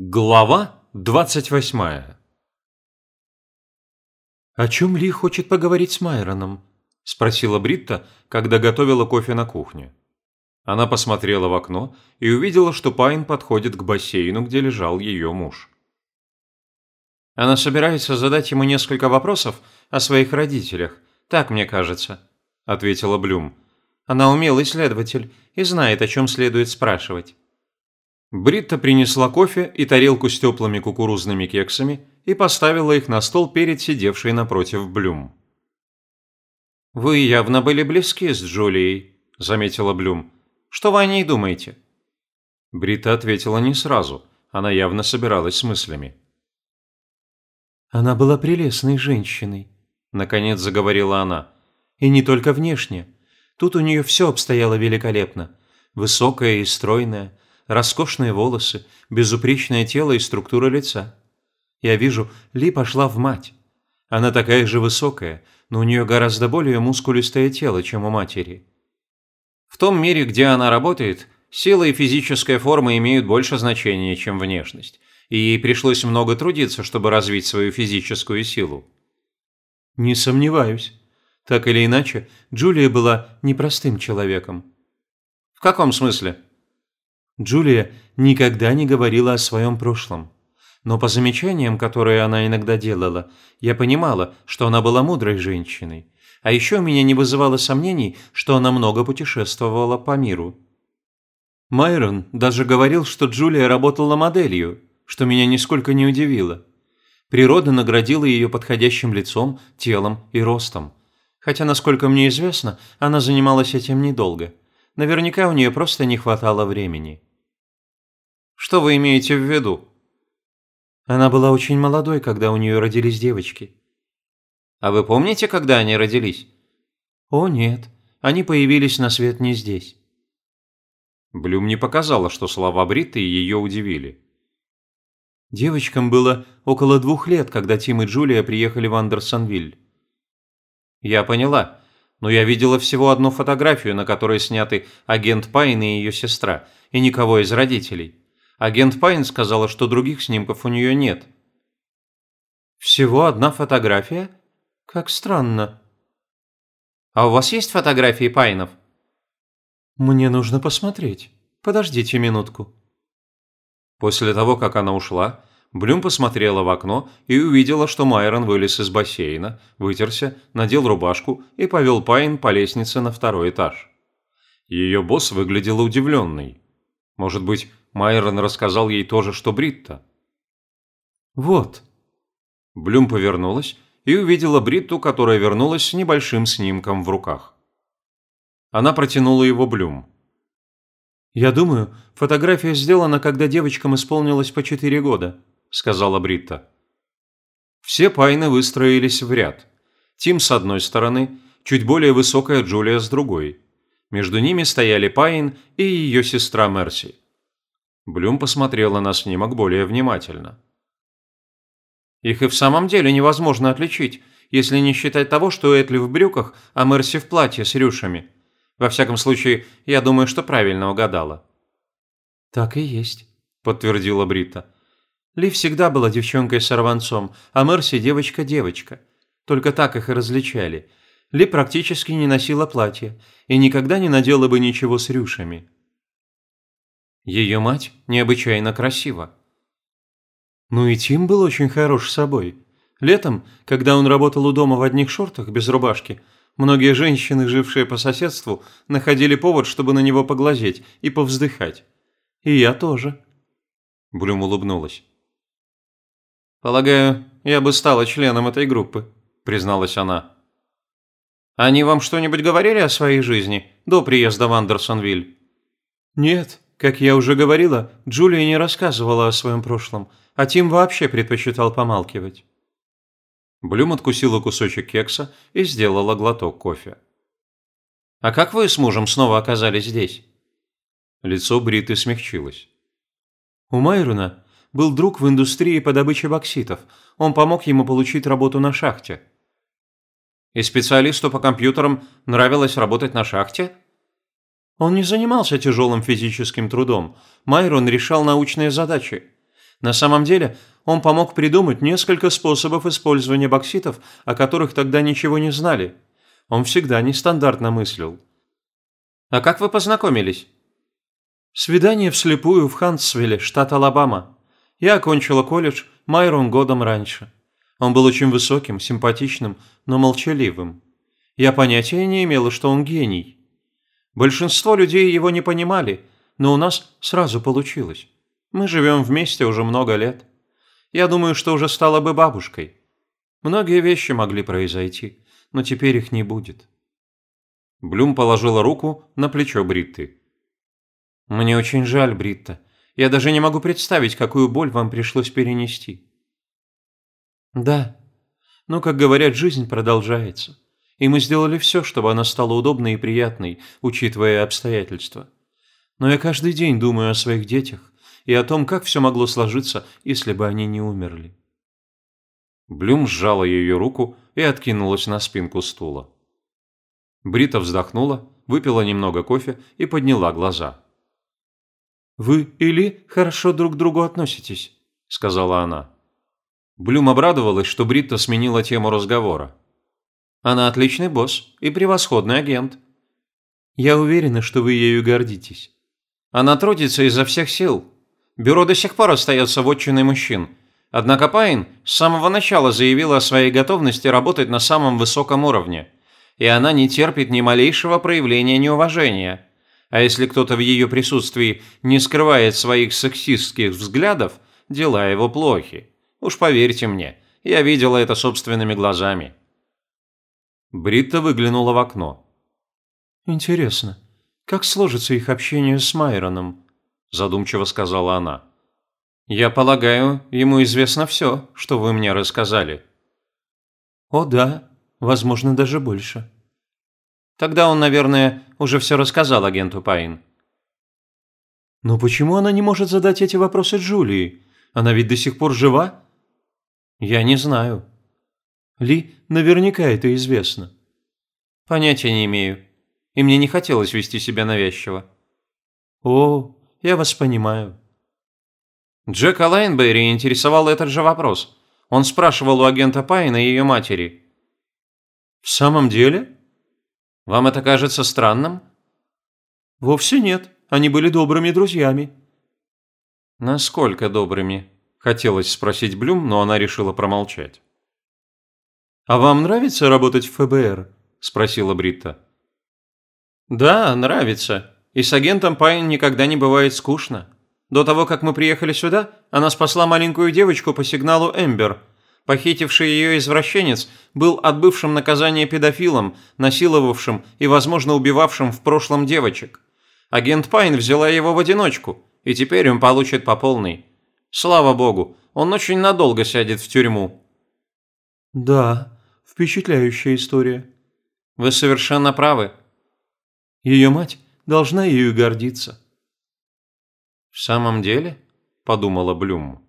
Глава 28 «О чем Ли хочет поговорить с Майроном?» – спросила Бритта, когда готовила кофе на кухне. Она посмотрела в окно и увидела, что Пайн подходит к бассейну, где лежал ее муж. Она собирается задать ему несколько вопросов о своих родителях, так мне кажется, – ответила Блюм. Она умелый следователь и знает, о чем следует спрашивать. Бритта принесла кофе и тарелку с теплыми кукурузными кексами и поставила их на стол перед сидевшей напротив Блюм. «Вы явно были близки с Джулией», – заметила Блюм. «Что вы о ней думаете?» Брита ответила не сразу. Она явно собиралась с мыслями. «Она была прелестной женщиной», – наконец заговорила она. «И не только внешне. Тут у нее все обстояло великолепно. Высокая и стройная, роскошные волосы, безупречное тело и структура лица. Я вижу, Ли пошла в мать. Она такая же высокая, но у нее гораздо более мускулистое тело, чем у матери. В том мире, где она работает, сила и физическая форма имеют больше значения, чем внешность, и ей пришлось много трудиться, чтобы развить свою физическую силу. Не сомневаюсь. Так или иначе, Джулия была непростым человеком. В каком смысле? Джулия никогда не говорила о своем прошлом. Но по замечаниям, которые она иногда делала, я понимала, что она была мудрой женщиной. А еще меня не вызывало сомнений, что она много путешествовала по миру. Майрон даже говорил, что Джулия работала моделью, что меня нисколько не удивило. Природа наградила ее подходящим лицом, телом и ростом. Хотя, насколько мне известно, она занималась этим недолго. Наверняка у нее просто не хватало времени. Что вы имеете в виду? Она была очень молодой, когда у нее родились девочки. А вы помните, когда они родились? О, нет. Они появились на свет не здесь. Блюм не показала, что слова Бритты ее удивили. Девочкам было около двух лет, когда Тим и Джулия приехали в Андерсонвиль. Я поняла, но я видела всего одну фотографию, на которой сняты агент Пайн и ее сестра, и никого из родителей. Агент Пайн сказала, что других снимков у нее нет. Всего одна фотография? Как странно. А у вас есть фотографии Пайнов? Мне нужно посмотреть. Подождите минутку. После того, как она ушла, Блюм посмотрела в окно и увидела, что Майрон вылез из бассейна, вытерся, надел рубашку и повел Пайн по лестнице на второй этаж. Ее босс выглядел удивленный. Может быть, Майрон рассказал ей то же, что Бритта. «Вот». Блюм повернулась и увидела Бритту, которая вернулась с небольшим снимком в руках. Она протянула его Блюм. «Я думаю, фотография сделана, когда девочкам исполнилось по четыре года», – сказала Бритта. Все пайны выстроились в ряд. Тим с одной стороны, чуть более высокая Джулия с другой. Между ними стояли Пайн и ее сестра Мерси. Блюм посмотрела на снимок более внимательно. «Их и в самом деле невозможно отличить, если не считать того, что Этли в брюках, а Мерси в платье с рюшами. Во всяком случае, я думаю, что правильно угадала». «Так и есть», – подтвердила Брита. «Ли всегда была девчонкой-сорванцом, а Мерси – девочка-девочка. Только так их и различали. Ли практически не носила платье и никогда не надела бы ничего с рюшами». Ее мать необычайно красива. Ну и Тим был очень хорош собой. Летом, когда он работал у дома в одних шортах без рубашки, многие женщины, жившие по соседству, находили повод, чтобы на него поглазеть и повздыхать. И я тоже. Блюм улыбнулась. «Полагаю, я бы стала членом этой группы», – призналась она. «Они вам что-нибудь говорили о своей жизни до приезда в Андерсонвиль?» «Нет», как я уже говорила, Джулия не рассказывала о своем прошлом, а Тим вообще предпочитал помалкивать. Блюм откусила кусочек кекса и сделала глоток кофе. «А как вы с мужем снова оказались здесь?» Лицо Бриты смягчилось. «У Майрона был друг в индустрии по добыче бокситов. Он помог ему получить работу на шахте». «И специалисту по компьютерам нравилось работать на шахте?» Он не занимался тяжелым физическим трудом. Майрон решал научные задачи. На самом деле, он помог придумать несколько способов использования бокситов, о которых тогда ничего не знали. Он всегда нестандартно мыслил. «А как вы познакомились?» «Свидание вслепую в Хантсвилле, штат Алабама. Я окончила колледж Майрон годом раньше. Он был очень высоким, симпатичным, но молчаливым. Я понятия не имела, что он гений. Большинство людей его не понимали, но у нас сразу получилось. Мы живем вместе уже много лет. Я думаю, что уже стала бы бабушкой. Многие вещи могли произойти, но теперь их не будет». Блюм положила руку на плечо Бритты. «Мне очень жаль, Бритта. Я даже не могу представить, какую боль вам пришлось перенести». «Да. Но, как говорят, жизнь продолжается. И мы сделали все, чтобы она стала удобной и приятной, учитывая обстоятельства. Но я каждый день думаю о своих детях и о том, как все могло сложиться, если бы они не умерли». Блюм сжала ее руку и откинулась на спинку стула. Брита вздохнула, выпила немного кофе и подняла глаза. «Вы и Ли хорошо друг к другу относитесь», – сказала она. Блюм обрадовалась, что Бритта сменила тему разговора. «Она отличный босс и превосходный агент». «Я уверена, что вы ею гордитесь». «Она трудится изо всех сил. Бюро до сих пор остается вотчиной мужчин. Однако Пайн с самого начала заявила о своей готовности работать на самом высоком уровне – и она не терпит ни малейшего проявления неуважения. А если кто-то в ее присутствии не скрывает своих сексистских взглядов, дела его плохи. Уж поверьте мне, я видела это собственными глазами. Бритта выглянула в окно. «Интересно, как сложится их общение с Майроном?» – задумчиво сказала она. «Я полагаю, ему известно все, что вы мне рассказали». «О да, Возможно, даже больше. Тогда он, наверное, уже все рассказал агенту Пайн. Но почему она не может задать эти вопросы Джулии? Она ведь до сих пор жива? Я не знаю. Ли, наверняка это известно. Понятия не имею. И мне не хотелось вести себя навязчиво. О, я вас понимаю. Джека Лайнберри интересовал этот же вопрос. Он спрашивал у агента Пайна и ее матери – «В самом деле? Вам это кажется странным?» «Вовсе нет. Они были добрыми друзьями». «Насколько добрыми?» – хотелось спросить Блюм, но она решила промолчать. «А вам нравится работать в ФБР?» – спросила Бритта. «Да, нравится. И с агентом Пайн никогда не бывает скучно. До того, как мы приехали сюда, она спасла маленькую девочку по сигналу Эмбер – Похитивший ее извращенец был отбывшим наказание педофилом, насиловавшим и, возможно, убивавшим в прошлом девочек. Агент Пайн взяла его в одиночку, и теперь он получит по полной. Слава богу, он очень надолго сядет в тюрьму. Да, впечатляющая история. Вы совершенно правы. Ее мать должна ею гордиться. В самом деле, подумала Блюм.